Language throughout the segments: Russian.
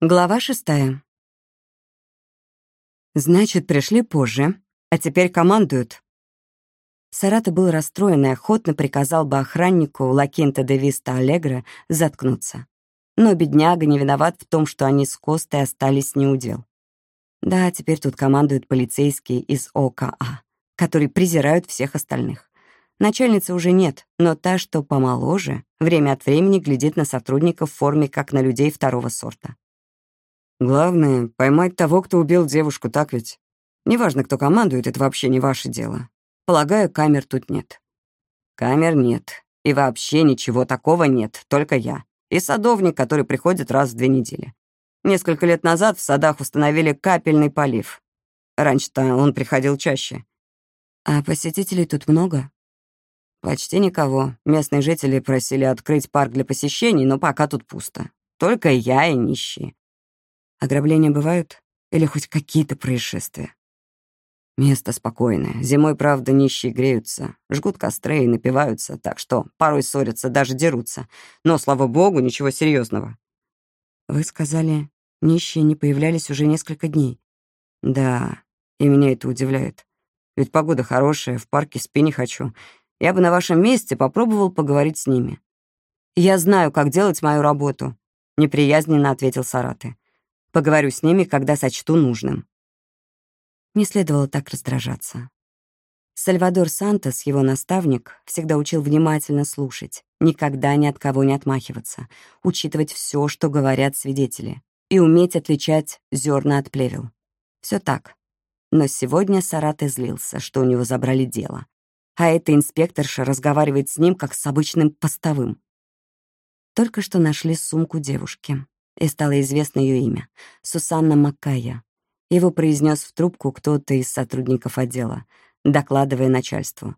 Глава шестая. Значит, пришли позже, а теперь командуют. Сарата был расстроен и охотно приказал бы охраннику Лакинта де Виста Аллегро заткнуться. Но бедняга не виноват в том, что они с Костой остались неудел. Да, теперь тут командуют полицейские из ОКА, которые презирают всех остальных. Начальницы уже нет, но та, что помоложе, время от времени глядит на сотрудников в форме, как на людей второго сорта. Главное — поймать того, кто убил девушку, так ведь? Неважно, кто командует, это вообще не ваше дело. Полагаю, камер тут нет. Камер нет. И вообще ничего такого нет, только я. И садовник, который приходит раз в две недели. Несколько лет назад в садах установили капельный полив. Раньше-то он приходил чаще. А посетителей тут много? Почти никого. Местные жители просили открыть парк для посещений, но пока тут пусто. Только я и нищие. Ограбления бывают? Или хоть какие-то происшествия? Место спокойное. Зимой, правда, нищие греются, жгут костры и напиваются, так что порой ссорятся, даже дерутся. Но, слава богу, ничего серьезного. Вы сказали, нищие не появлялись уже несколько дней. Да, и меня это удивляет. Ведь погода хорошая, в парке спи не хочу. Я бы на вашем месте попробовал поговорить с ними. Я знаю, как делать мою работу, неприязненно ответил Сараты. Поговорю с ними, когда сочту нужным. Не следовало так раздражаться. Сальвадор Сантос, его наставник, всегда учил внимательно слушать, никогда ни от кого не отмахиваться, учитывать все, что говорят свидетели, и уметь отличать зерна от плевел. Все так. Но сегодня Сарат излился, что у него забрали дело. А эта инспекторша разговаривает с ним, как с обычным постовым. Только что нашли сумку девушки и стало известно ее имя — Сусанна Маккая. Его произнес в трубку кто-то из сотрудников отдела, докладывая начальству.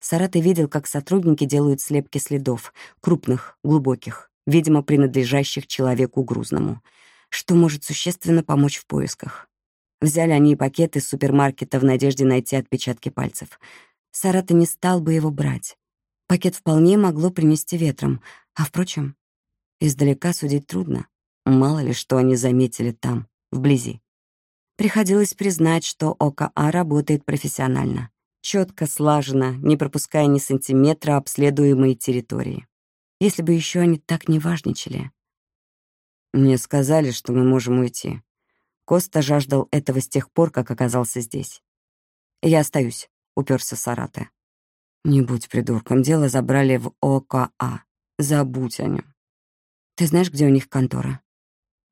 Сараты видел, как сотрудники делают слепки следов, крупных, глубоких, видимо, принадлежащих человеку грузному, что может существенно помочь в поисках. Взяли они и пакет из супермаркета в надежде найти отпечатки пальцев. Сарата не стал бы его брать. Пакет вполне могло принести ветром, а, впрочем, издалека судить трудно. Мало ли, что они заметили там, вблизи. Приходилось признать, что ОКА работает профессионально, четко, слаженно, не пропуская ни сантиметра обследуемой территории. Если бы еще они так не важничали. Мне сказали, что мы можем уйти. Коста жаждал этого с тех пор, как оказался здесь. «Я остаюсь», — уперся Сарате. «Не будь придурком, дело забрали в ОКА. Забудь о нем. Ты знаешь, где у них контора?»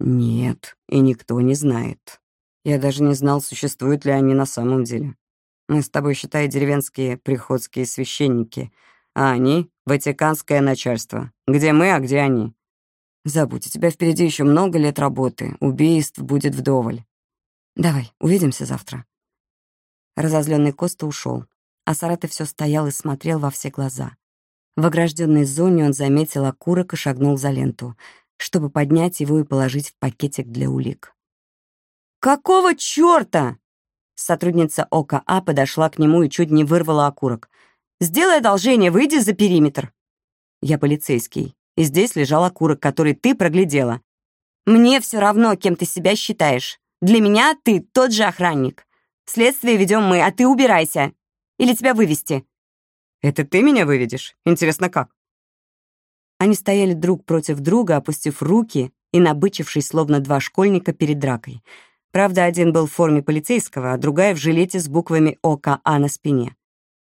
Нет, и никто не знает. Я даже не знал, существуют ли они на самом деле. Мы с тобой, считай, деревенские приходские священники, а они — ватиканское начальство. Где мы, а где они? Забудь, у тебя впереди еще много лет работы, убийств будет вдоволь. Давай, увидимся завтра. Разозленный Коста ушел, а Сараты все стоял и смотрел во все глаза. В огражденной зоне он заметил окурок и шагнул за ленту — чтобы поднять его и положить в пакетик для улик. «Какого чёрта?» Сотрудница ОКА подошла к нему и чуть не вырвала окурок. «Сделай одолжение, выйди за периметр». «Я полицейский, и здесь лежал окурок, который ты проглядела. Мне все равно, кем ты себя считаешь. Для меня ты тот же охранник. Следствие ведем мы, а ты убирайся. Или тебя вывести». «Это ты меня выведешь? Интересно, как?» Они стояли друг против друга, опустив руки и набычившись, словно два школьника перед дракой. Правда, один был в форме полицейского, а другая в жилете с буквами ОКА на спине.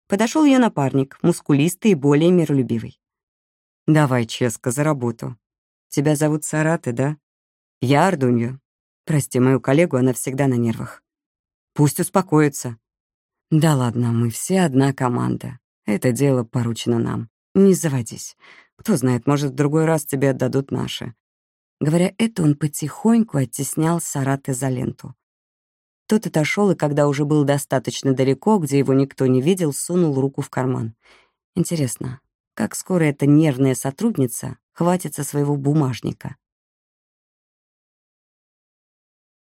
Подошел ее напарник, мускулистый и более миролюбивый. «Давай, Ческа, за работу. Тебя зовут Сараты, да? Я Ардунью. Прости мою коллегу, она всегда на нервах. Пусть успокоится. Да ладно, мы все одна команда. Это дело поручено нам. Не заводись. Кто знает, может, в другой раз тебе отдадут наши». Говоря это, он потихоньку оттеснял Сараты за ленту. Тот отошел, и когда уже был достаточно далеко, где его никто не видел, сунул руку в карман. Интересно, как скоро эта нервная сотрудница хватится своего бумажника?